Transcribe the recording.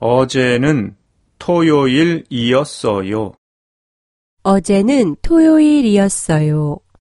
어제는 토요일이었어요. 어제는 토요일이었어요.